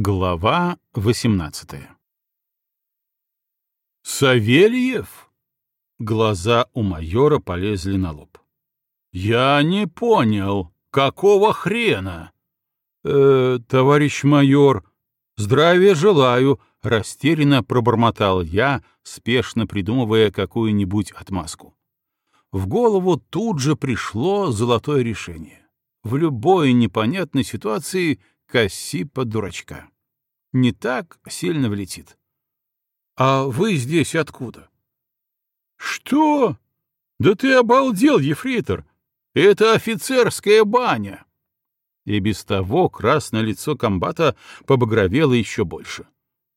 Глава 18 «Савельев?» Глаза у майора полезли на лоб. «Я не понял, какого хрена?» «Э, товарищ майор, здравия желаю», — растерянно пробормотал я, спешно придумывая какую-нибудь отмазку. В голову тут же пришло золотое решение. В любой непонятной ситуации коси под дурачка. Не так сильно влетит. «А вы здесь откуда?» «Что? Да ты обалдел, ефрейтор! Это офицерская баня!» И без того красное лицо комбата побагровело еще больше.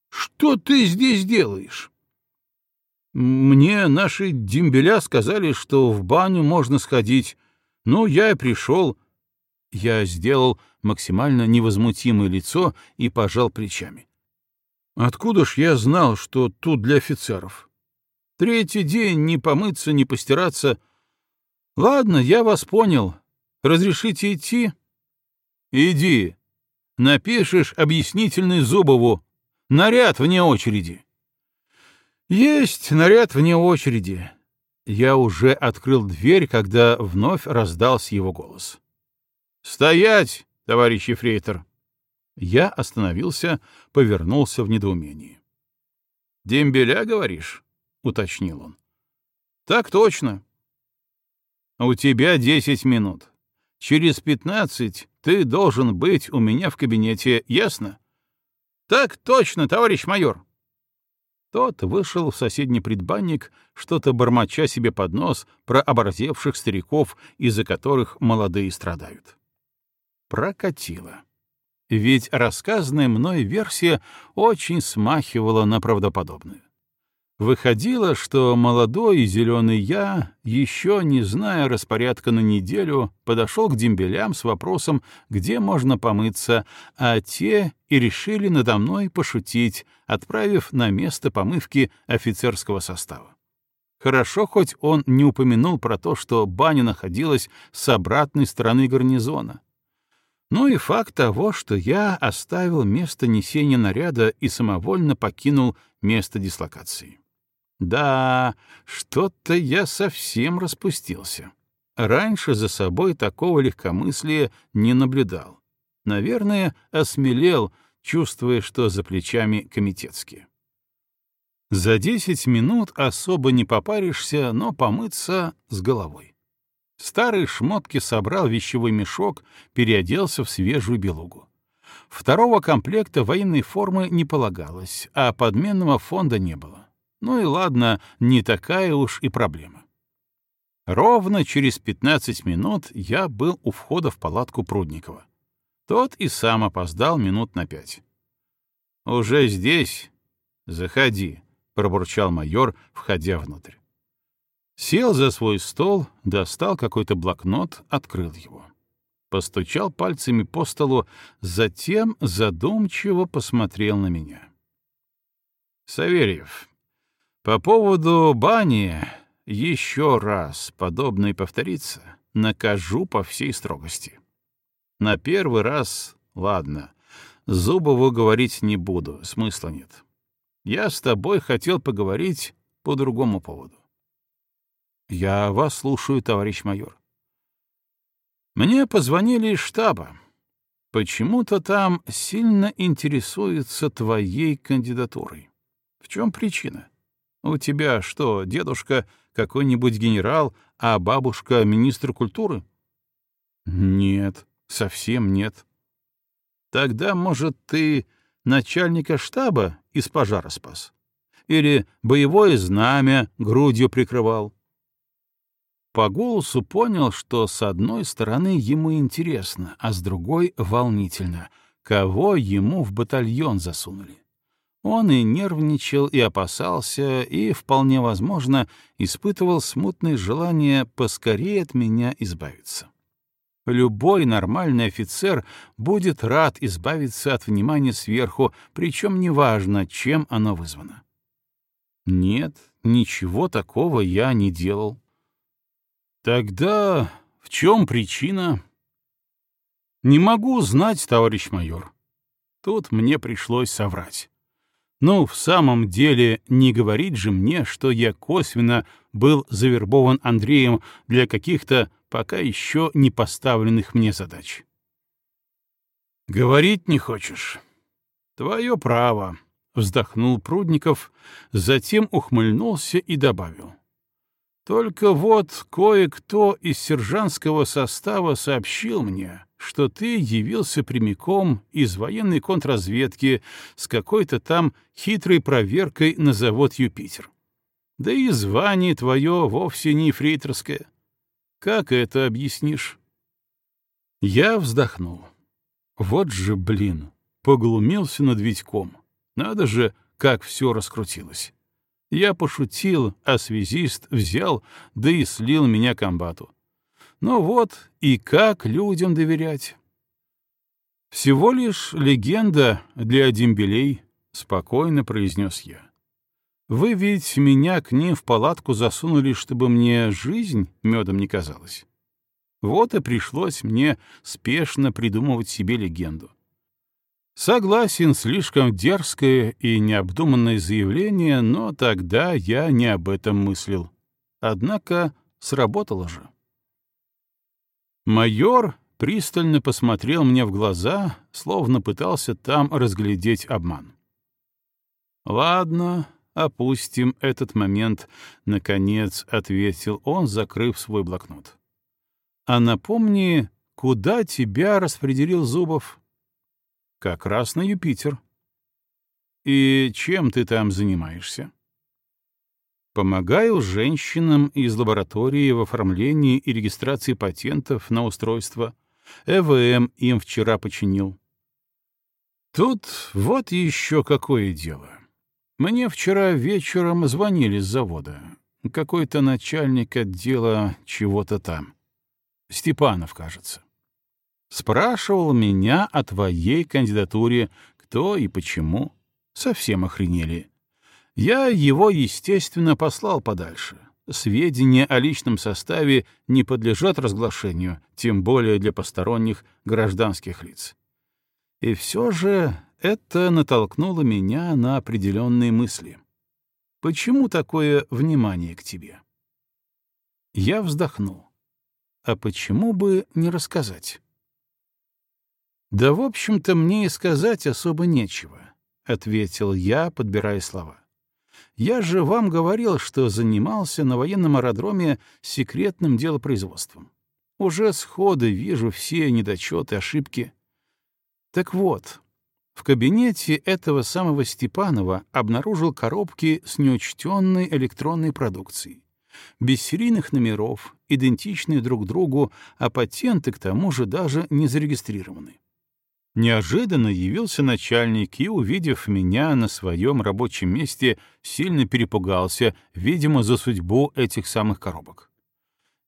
«Что ты здесь делаешь?» «Мне наши дембеля сказали, что в баню можно сходить. Ну, я и пришел». Я сделал максимально невозмутимое лицо и пожал плечами. «Откуда ж я знал, что тут для офицеров? Третий день не помыться, не постираться. Ладно, я вас понял. Разрешите идти?» «Иди. Напишешь объяснительный Зубову. Наряд вне очереди». «Есть наряд вне очереди». Я уже открыл дверь, когда вновь раздался его голос. «Стоять, товарищ ефрейтор!» Я остановился, повернулся в недоумении. «Дембеля, говоришь?» — уточнил он. «Так точно». «У тебя десять минут. Через пятнадцать ты должен быть у меня в кабинете, ясно? Так точно, товарищ майор. Тот вышел в соседний предбанник, что-то бормоча себе под нос про оборзевших стариков, из-за которых молодые страдают. Прокатило. Ведь рассказанная мной версия очень смахивала на правдоподобную. Выходило, что молодой и зеленый я, еще не зная распорядка на неделю, подошел к дембелям с вопросом, где можно помыться, а те и решили надо мной пошутить, отправив на место помывки офицерского состава. Хорошо, хоть он не упомянул про то, что баня находилась с обратной стороны гарнизона. Ну и факт того, что я оставил место несения наряда и самовольно покинул место дислокации. Да, что-то я совсем распустился. Раньше за собой такого легкомыслия не наблюдал. Наверное, осмелел, чувствуя, что за плечами комитетские. За десять минут особо не попаришься, но помыться с головой. Старые шмотки собрал вещевой мешок, переоделся в свежую белугу. Второго комплекта военной формы не полагалось, а подменного фонда не было. Ну и ладно, не такая уж и проблема. Ровно через 15 минут я был у входа в палатку Прудникова. Тот и сам опоздал минут на пять. «Уже здесь? Заходи», — пробурчал майор, входя внутрь. Сел за свой стол, достал какой-то блокнот, открыл его. Постучал пальцами по столу, затем задумчиво посмотрел на меня. «Саверьев, по поводу бани еще раз подобное повторится, накажу по всей строгости. На первый раз, ладно, Зубову говорить не буду, смысла нет. Я с тобой хотел поговорить по другому поводу. Я вас слушаю, товарищ майор. Мне позвонили из штаба. Почему-то там сильно интересуются твоей кандидатурой. В чем причина? У тебя что, дедушка какой-нибудь генерал, а бабушка министр культуры? Нет, совсем нет. Тогда, может, ты начальника штаба из пожара спас? Или боевое знамя грудью прикрывал? По голосу понял, что с одной стороны ему интересно, а с другой — волнительно, кого ему в батальон засунули. Он и нервничал, и опасался, и, вполне возможно, испытывал смутное желание поскорее от меня избавиться. Любой нормальный офицер будет рад избавиться от внимания сверху, причем неважно, чем оно вызвано. Нет, ничего такого я не делал. Тогда в чем причина? Не могу знать, товарищ майор. Тут мне пришлось соврать. Ну, в самом деле, не говорить же мне, что я косвенно был завербован Андреем для каких-то пока еще не поставленных мне задач. «Говорить не хочешь?» «Твое право», — вздохнул Прудников, затем ухмыльнулся и добавил. «Только вот кое-кто из сержантского состава сообщил мне, что ты явился прямиком из военной контрразведки с какой-то там хитрой проверкой на завод «Юпитер». Да и звание твое вовсе не фрейторское. Как это объяснишь? Я вздохнул. Вот же, блин, поглумился над Витьком. Надо же, как все раскрутилось. Я пошутил, а связист взял, да и слил меня комбату. Ну вот, и как людям доверять? Всего лишь легенда для дембелей, — спокойно произнес я. Вы ведь меня к ним в палатку засунули, чтобы мне жизнь медом не казалась. Вот и пришлось мне спешно придумывать себе легенду. Согласен, слишком дерзкое и необдуманное заявление, но тогда я не об этом мыслил. Однако сработало же. Майор пристально посмотрел мне в глаза, словно пытался там разглядеть обман. «Ладно, опустим этот момент», — наконец ответил он, закрыв свой блокнот. «А напомни, куда тебя распределил Зубов?» «Как раз на Юпитер». «И чем ты там занимаешься?» Помогаю женщинам из лаборатории в оформлении и регистрации патентов на устройство. ЭВМ им вчера починил. Тут вот еще какое дело. Мне вчера вечером звонили с завода. Какой-то начальник отдела чего-то там. Степанов, кажется. Спрашивал меня о твоей кандидатуре, кто и почему. Совсем охренели. Я его, естественно, послал подальше. Сведения о личном составе не подлежат разглашению, тем более для посторонних гражданских лиц. И все же это натолкнуло меня на определенные мысли. Почему такое внимание к тебе? Я вздохнул. А почему бы не рассказать? Да, в общем-то, мне и сказать особо нечего, — ответил я, подбирая слова. Я же вам говорил, что занимался на военном аэродроме секретным делопроизводством. Уже сходу вижу все недочеты, ошибки. Так вот, в кабинете этого самого Степанова обнаружил коробки с неучтенной электронной продукцией. Без серийных номеров, идентичные друг другу, а патенты к тому же даже не зарегистрированы. Неожиданно явился начальник и, увидев меня на своем рабочем месте, сильно перепугался, видимо, за судьбу этих самых коробок.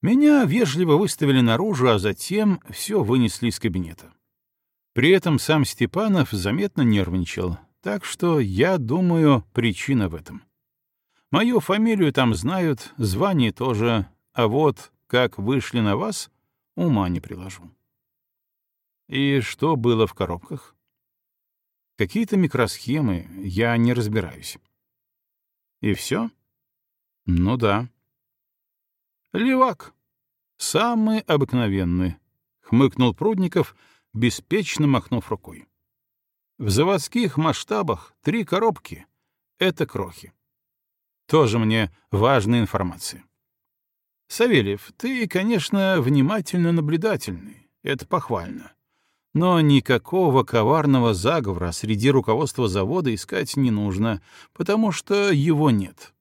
Меня вежливо выставили наружу, а затем все вынесли из кабинета. При этом сам Степанов заметно нервничал, так что, я думаю, причина в этом. Мою фамилию там знают, звание тоже, а вот как вышли на вас, ума не приложу. И что было в коробках? Какие-то микросхемы, я не разбираюсь. И все? Ну да. Левак. Самый обыкновенный, хмыкнул Прудников, беспечно махнув рукой. В заводских масштабах три коробки — это крохи. Тоже мне важная информация. Савельев, ты, конечно, внимательно наблюдательный, это похвально. Но никакого коварного заговора среди руководства завода искать не нужно, потому что его нет.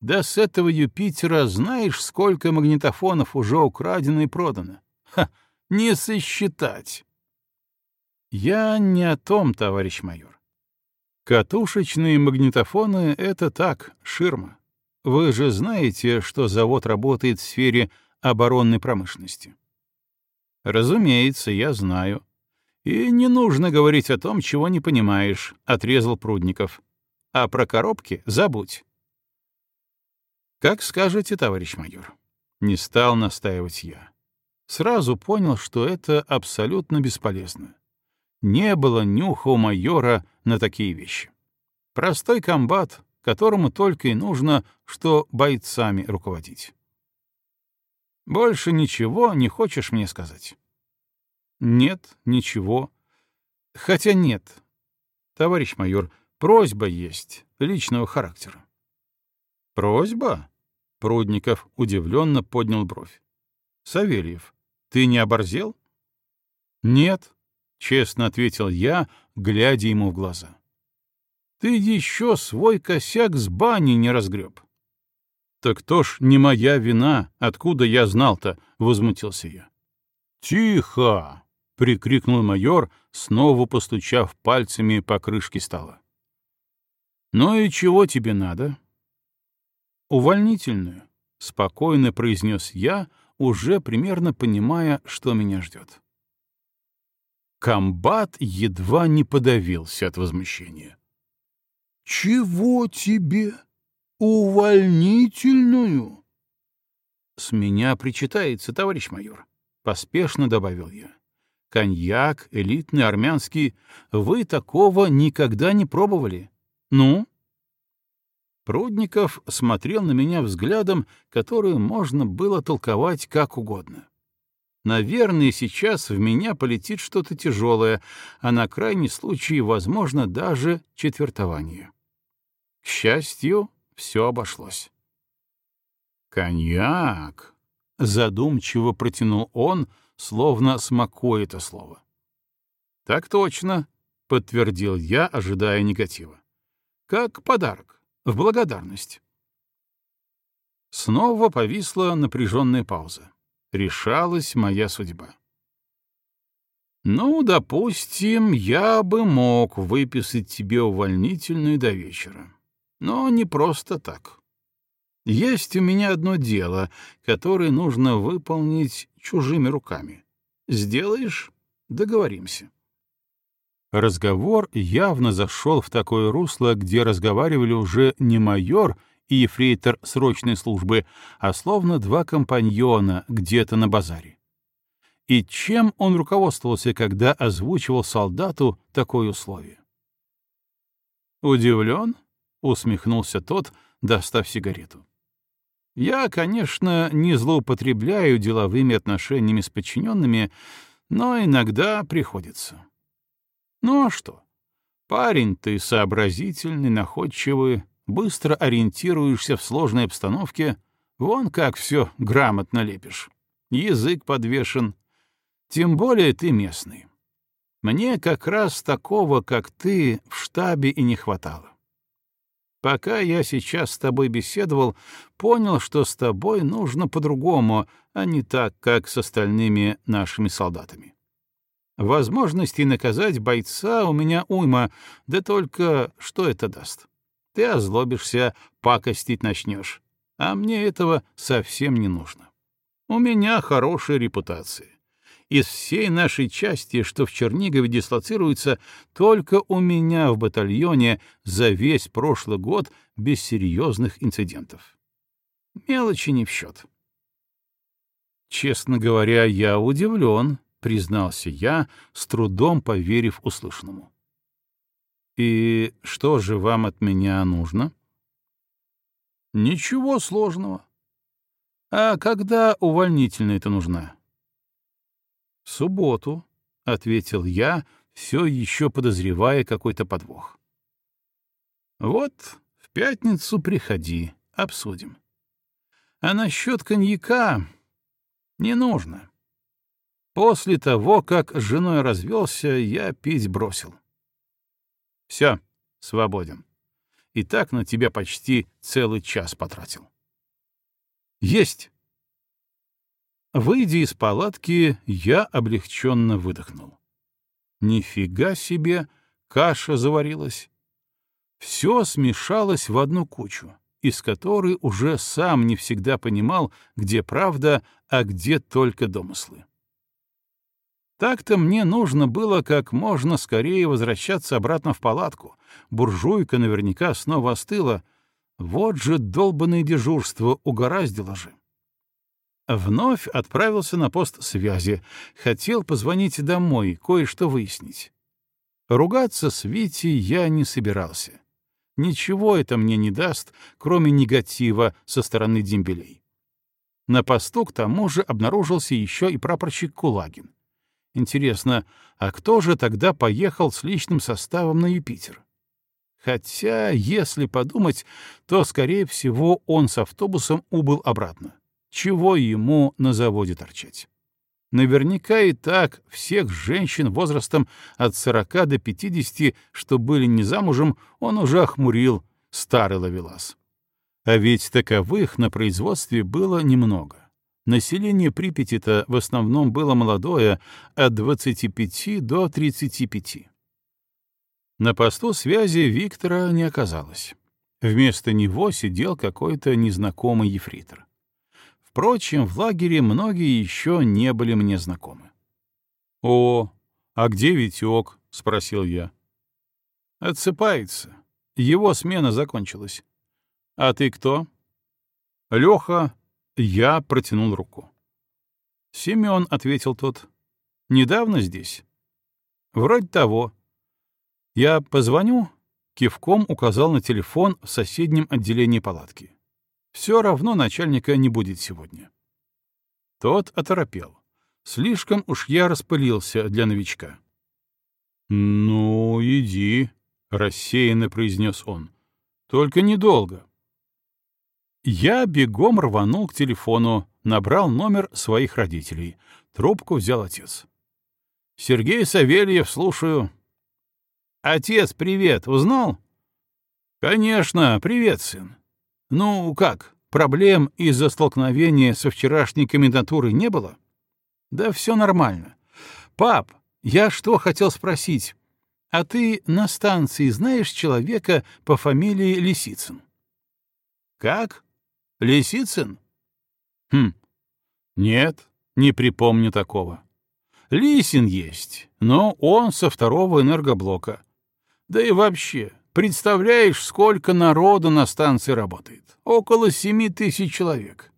Да с этого Юпитера знаешь, сколько магнитофонов уже украдено и продано? Ха, не сосчитать. Я не о том, товарищ майор. Катушечные магнитофоны — это так, ширма. Вы же знаете, что завод работает в сфере оборонной промышленности. Разумеется, я знаю. «И не нужно говорить о том, чего не понимаешь», — отрезал Прудников. «А про коробки забудь». «Как скажете, товарищ майор». Не стал настаивать я. Сразу понял, что это абсолютно бесполезно. не было нюха у майора на такие вещи. Простой комбат, которому только и нужно, что бойцами руководить. Больше ничего не хочешь мне сказать? Нет, ничего. Хотя нет. Товарищ майор, просьба есть, личного характера. Просьба? Прудников удивленно поднял бровь. Савельев, ты не оборзел? Нет, честно ответил я, глядя ему в глаза. Ты еще свой косяк с бани не разгреб. Так то ж не моя вина, откуда я знал-то, возмутился я. Тихо! Прикрикнул майор, снова постучав пальцами по крышке стола. Ну и чего тебе надо? Увольнительную, спокойно произнес я, уже примерно понимая, что меня ждет. Комбат едва не подавился от возмущения. «Чего тебе? Увольнительную?» «С меня причитается, товарищ майор», — поспешно добавил я. «Коньяк, элитный, армянский. Вы такого никогда не пробовали. Ну?» Прудников смотрел на меня взглядом, который можно было толковать как угодно. Наверное, сейчас в меня полетит что-то тяжелое, а на крайний случай, возможно, даже четвертование. К счастью, все обошлось. «Коньяк!» — задумчиво протянул он, словно смакуя это слово. «Так точно», — подтвердил я, ожидая негатива. «Как подарок, в благодарность». Снова повисла напряженная пауза решалась моя судьба. Ну, допустим, я бы мог выписать тебе увольнительную до вечера. Но не просто так. Есть у меня одно дело, которое нужно выполнить чужими руками. Сделаешь — договоримся. Разговор явно зашел в такое русло, где разговаривали уже не майор — и ефрейтор срочной службы, а словно два компаньона где-то на базаре. И чем он руководствовался, когда озвучивал солдату такое условие? «Удивлен?» — усмехнулся тот, достав сигарету. «Я, конечно, не злоупотребляю деловыми отношениями с подчиненными, но иногда приходится. Ну а что? Парень ты сообразительный, находчивый, быстро ориентируешься в сложной обстановке, вон как все грамотно лепишь. Язык подвешен. Тем более ты местный. Мне как раз такого, как ты, в штабе и не хватало. Пока я сейчас с тобой беседовал, понял, что с тобой нужно по-другому, а не так, как с остальными нашими солдатами. Возможностей наказать бойца у меня уйма, да только что это даст? Ты озлобишься, пакостить начнешь. А мне этого совсем не нужно. У меня хорошая репутация. Из всей нашей части, что в Чернигове дислоцируется, только у меня в батальоне за весь прошлый год без серьезных инцидентов. Мелочи не в счет. Честно говоря, я удивлен, признался я, с трудом поверив услышанному. «И что же вам от меня нужно?» «Ничего сложного. А когда увольнительная это нужна?» «В субботу», — ответил я, все еще подозревая какой-то подвох. «Вот в пятницу приходи, обсудим. А насчет коньяка не нужно. После того, как с женой развелся, я пить бросил. Все, свободен. И так на тебя почти целый час потратил. Есть. Выйдя из палатки, я облегченно выдохнул. Нифига себе, каша заварилась. Все смешалось в одну кучу, из которой уже сам не всегда понимал, где правда, а где только домыслы. Так-то мне нужно было как можно скорее возвращаться обратно в палатку. Буржуйка наверняка снова остыла. Вот же долбанное дежурство, угораздило же. Вновь отправился на пост связи. Хотел позвонить домой, кое-что выяснить. Ругаться с Витей я не собирался. Ничего это мне не даст, кроме негатива со стороны дембелей. На посту к тому же обнаружился еще и прапорщик Кулагин. Интересно, а кто же тогда поехал с личным составом на Юпитер? Хотя, если подумать, то, скорее всего, он с автобусом убыл обратно. Чего ему на заводе торчать? Наверняка и так всех женщин возрастом от 40 до 50, что были не замужем, он уже охмурил, старый ловелас. А ведь таковых на производстве было немного. Население Припяти-то в основном было молодое, от 25 до 35. На посту связи Виктора не оказалось. Вместо него сидел какой-то незнакомый ефритор. Впрочем, в лагере многие еще не были мне знакомы. «О, а где Витек?» — спросил я. «Отсыпается. Его смена закончилась. А ты кто?» «Леха». Я протянул руку. «Семен», — ответил тот. «Недавно здесь?» «Вроде того». «Я позвоню?» — кивком указал на телефон в соседнем отделении палатки. Все равно начальника не будет сегодня. Тот оторопел. Слишком уж я распылился для новичка. «Ну, иди», — рассеянно произнес он. «Только недолго». Я бегом рванул к телефону, набрал номер своих родителей. Трубку взял отец. «Сергей Савельев, слушаю». «Отец, привет, узнал?» «Конечно, привет, сын. Ну, как, проблем из-за столкновения со вчерашней комендатурой не было? Да все нормально. Пап, я что хотел спросить? А ты на станции знаешь человека по фамилии Лисицын? Как? Лисицын? Хм, нет, не припомню такого. Лисин есть, но он со второго энергоблока. Да и вообще, Представляешь, сколько народу на станции работает? Около семи тысяч человек.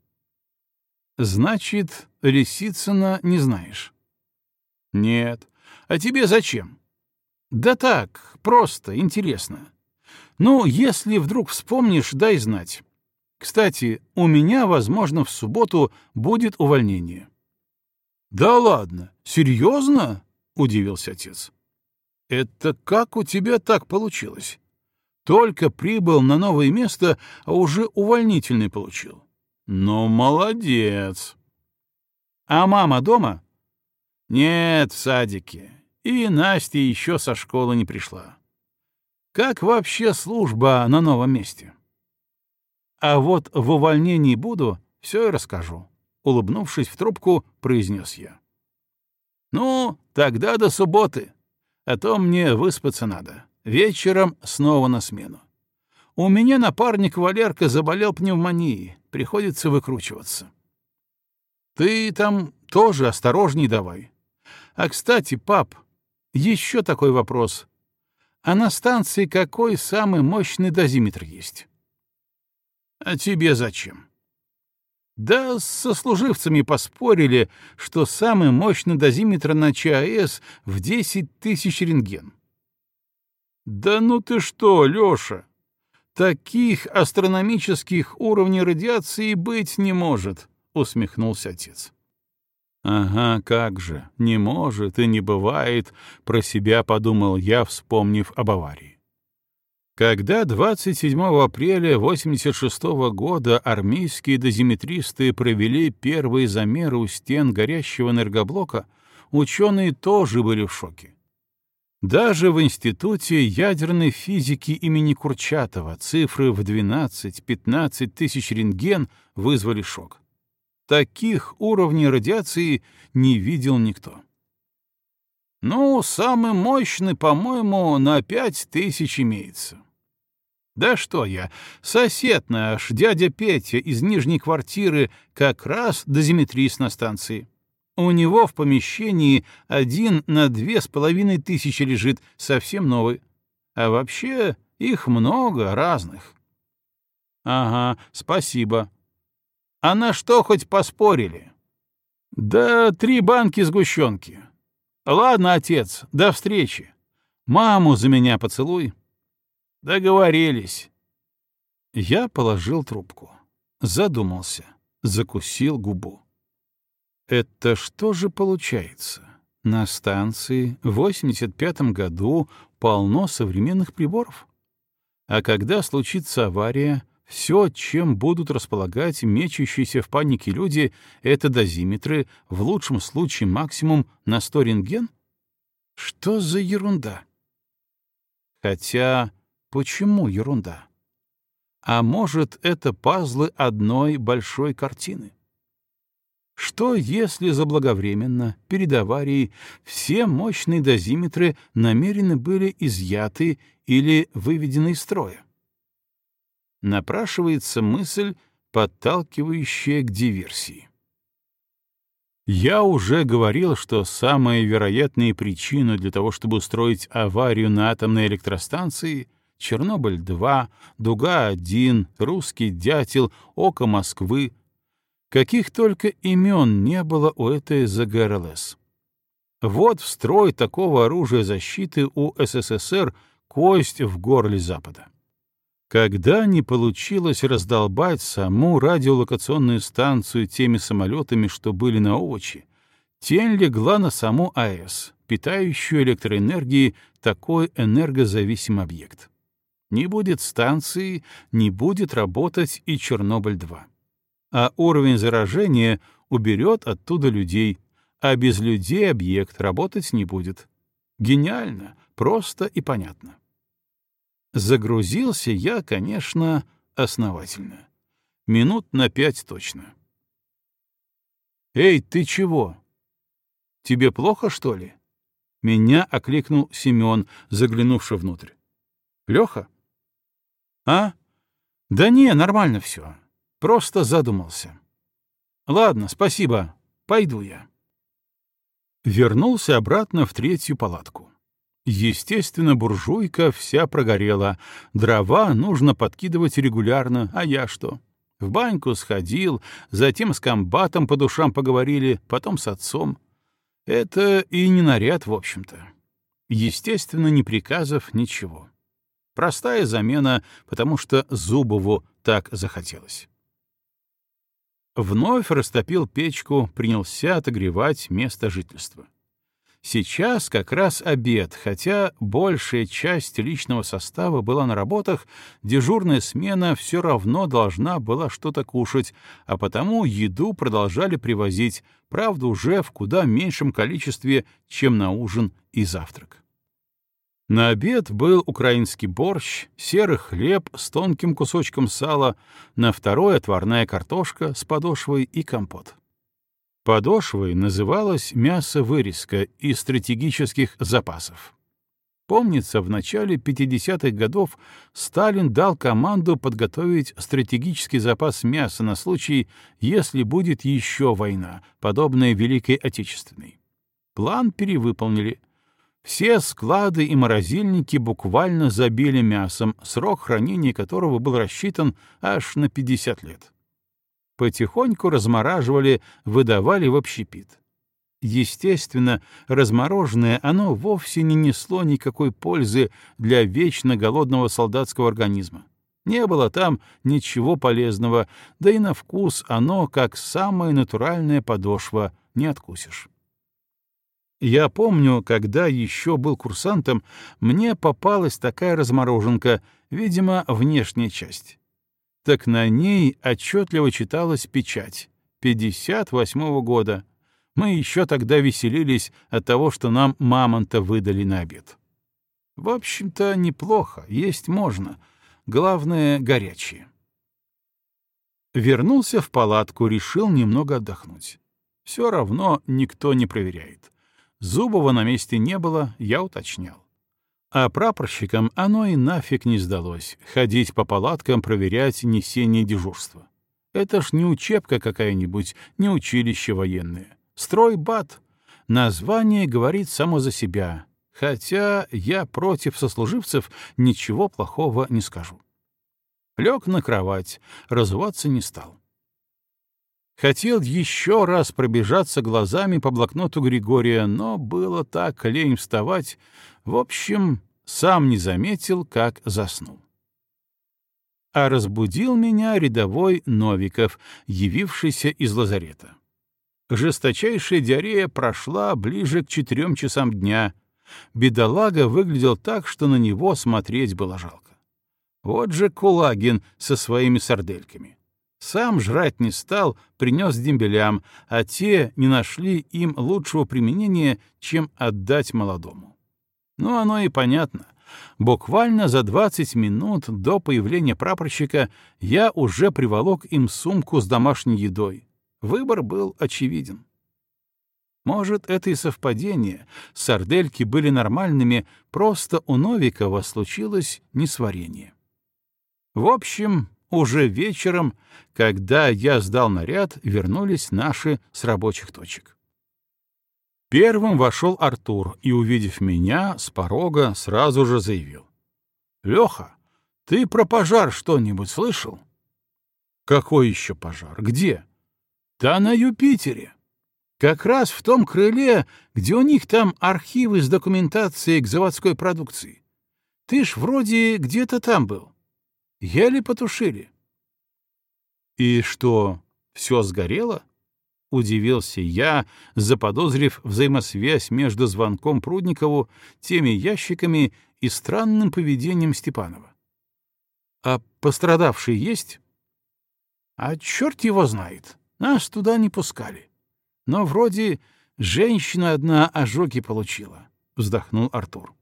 Значит, Лисицына не знаешь? Нет. А тебе зачем? Да так, просто интересно. Ну, если вдруг вспомнишь, дай знать. Кстати, у меня, возможно, в субботу будет увольнение. Да ладно, серьезно? Удивился отец. Это как у тебя так получилось? Только прибыл на новое место, а уже увольнительный получил. Ну, молодец. А мама дома? Нет, в садике. И Настя еще со школы не пришла. Как вообще служба на новом месте? А вот в увольнении буду, все и расскажу. Улыбнувшись в трубку, произнес я. Ну, тогда до субботы, а то мне выспаться надо. Вечером снова на смену. У меня напарник Валерка заболел пневмонией, приходится выкручиваться. Ты там тоже осторожней давай. А, кстати, пап, еще такой вопрос. А на станции какой самый мощный дозиметр есть? А тебе зачем? Да со служивцами поспорили, что самый мощный дозиметр на ЧАЭС в 10 тысяч рентген. Да ну ты что, Лёша? Таких астрономических уровней радиации быть не может, усмехнулся отец. Ага, как же, не может и не бывает, про себя подумал я, вспомнив об аварии. Когда 27 апреля 86 года армейские дозиметристы провели первые замеры у стен горящего энергоблока, ученые тоже были в шоке. Даже в Институте ядерной физики имени Курчатова цифры в 12-15 тысяч рентген вызвали шок. Таких уровней радиации не видел никто. Ну, самый мощный, по-моему, на пять тысяч имеется. Да что я, сосед наш, дядя Петя из нижней квартиры, как раз дозиметрист на станции. У него в помещении один на две с половиной тысячи лежит, совсем новый. А вообще их много разных. Ага, спасибо. А на что хоть поспорили? Да три банки сгущенки. Ладно, отец, до встречи. Маму за меня поцелуй. Договорились. Я положил трубку. Задумался. Закусил губу. Это что же получается? На станции в 85 году полно современных приборов. А когда случится авария, все, чем будут располагать мечущиеся в панике люди, это дозиметры, в лучшем случае максимум на 100 рентген? Что за ерунда? Хотя, почему ерунда? А может, это пазлы одной большой картины? Что, если заблаговременно, перед аварией, все мощные дозиметры намеренно были изъяты или выведены из строя? Напрашивается мысль, подталкивающая к диверсии. Я уже говорил, что самая вероятная причина для того, чтобы устроить аварию на атомной электростанции — Чернобыль-2, Дуга-1, Русский дятел, Око Москвы — Каких только имен не было у этой ЗГРЛС. Вот в строй такого оружия защиты у СССР кость в горле Запада. Когда не получилось раздолбать саму радиолокационную станцию теми самолетами, что были на овощи, тень легла на саму АЭС, питающую электроэнергией такой энергозависимый объект. Не будет станции, не будет работать и Чернобыль-2 а уровень заражения уберет оттуда людей, а без людей объект работать не будет. Гениально, просто и понятно. Загрузился я, конечно, основательно. Минут на пять точно. «Эй, ты чего? Тебе плохо, что ли?» Меня окликнул Семен, заглянувший внутрь. «Леха?» «А? Да не, нормально все. Просто задумался. Ладно, спасибо. Пойду я. Вернулся обратно в третью палатку. Естественно, буржуйка вся прогорела. Дрова нужно подкидывать регулярно, а я что? В баньку сходил, затем с комбатом по душам поговорили, потом с отцом. Это и не наряд, в общем-то. Естественно, ни приказов, ничего. Простая замена, потому что Зубову так захотелось. Вновь растопил печку, принялся отогревать место жительства. Сейчас как раз обед, хотя большая часть личного состава была на работах, дежурная смена все равно должна была что-то кушать, а потому еду продолжали привозить, правда, уже в куда меньшем количестве, чем на ужин и завтрак. На обед был украинский борщ, серый хлеб с тонким кусочком сала, на второй отварная картошка с подошвой и компот. Подошвой называлось мясо-вырезка из стратегических запасов. Помнится, в начале 50-х годов Сталин дал команду подготовить стратегический запас мяса на случай, если будет еще война, подобная Великой Отечественной. План перевыполнили — все склады и морозильники буквально забили мясом, срок хранения которого был рассчитан аж на 50 лет. Потихоньку размораживали, выдавали в общепит. Естественно, размороженное оно вовсе не несло никакой пользы для вечно голодного солдатского организма. Не было там ничего полезного, да и на вкус оно, как самая натуральная подошва, не откусишь. Я помню, когда еще был курсантом, мне попалась такая размороженка, видимо, внешняя часть. Так на ней отчетливо читалась печать 58-го года. Мы еще тогда веселились от того, что нам мамонта выдали на обед. В общем-то, неплохо, есть можно. Главное — горячее. Вернулся в палатку, решил немного отдохнуть. Все равно никто не проверяет. Зубова на месте не было, я уточнял. А прапорщикам оно и нафиг не сдалось — ходить по палаткам, проверять несение дежурства. Это ж не учебка какая-нибудь, не училище военное. Стройбат. Название говорит само за себя, хотя я против сослуживцев ничего плохого не скажу. Лег на кровать, разуваться не стал. Хотел еще раз пробежаться глазами по блокноту Григория, но было так лень вставать. В общем, сам не заметил, как заснул. А разбудил меня рядовой Новиков, явившийся из лазарета. Жесточайшая диарея прошла ближе к четырем часам дня. Бедолага выглядел так, что на него смотреть было жалко. Вот же Кулагин со своими сардельками. Сам жрать не стал, принес дембелям, а те не нашли им лучшего применения, чем отдать молодому. Ну, оно и понятно. Буквально за 20 минут до появления прапорщика я уже приволок им сумку с домашней едой. Выбор был очевиден. Может, это и совпадение. Сардельки были нормальными, просто у Новикова случилось несварение. В общем, уже вечером, когда я сдал наряд, вернулись наши с рабочих точек. Первым вошел Артур и, увидев меня, с порога сразу же заявил. «Леха, ты про пожар что-нибудь слышал?» «Какой еще пожар? Где?» «Да на Юпитере. Как раз в том крыле, где у них там архивы с документацией к заводской продукции. Ты ж вроде где-то там был. Еле потушили. И что, все сгорело? Удивился я, заподозрив взаимосвязь между звонком Прудникову, теми ящиками и странным поведением Степанова. А пострадавший есть? А черт его знает. Нас туда не пускали. Но вроде женщина одна ожоги получила, — вздохнул Артур.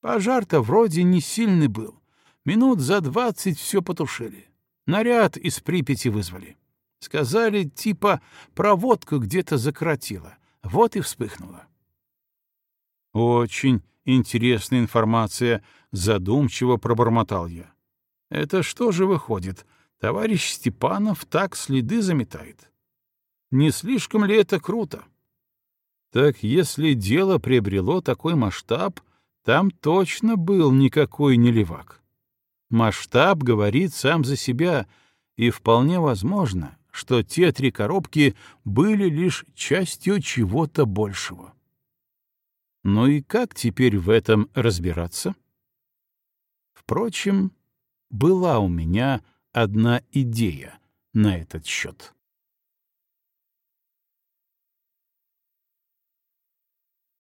Пожар-то вроде не сильный был. Минут за двадцать все потушили. Наряд из Припяти вызвали. Сказали, типа, проводку где-то закоротила. Вот и вспыхнула. Очень интересная информация, задумчиво пробормотал я. Это что же выходит? Товарищ Степанов так следы заметает. Не слишком ли это круто? Так если дело приобрело такой масштаб, там точно был никакой не левак. Масштаб говорит сам за себя, и вполне возможно, что те три коробки были лишь частью чего-то большего. Ну и как теперь в этом разбираться? Впрочем, была у меня одна идея на этот счет.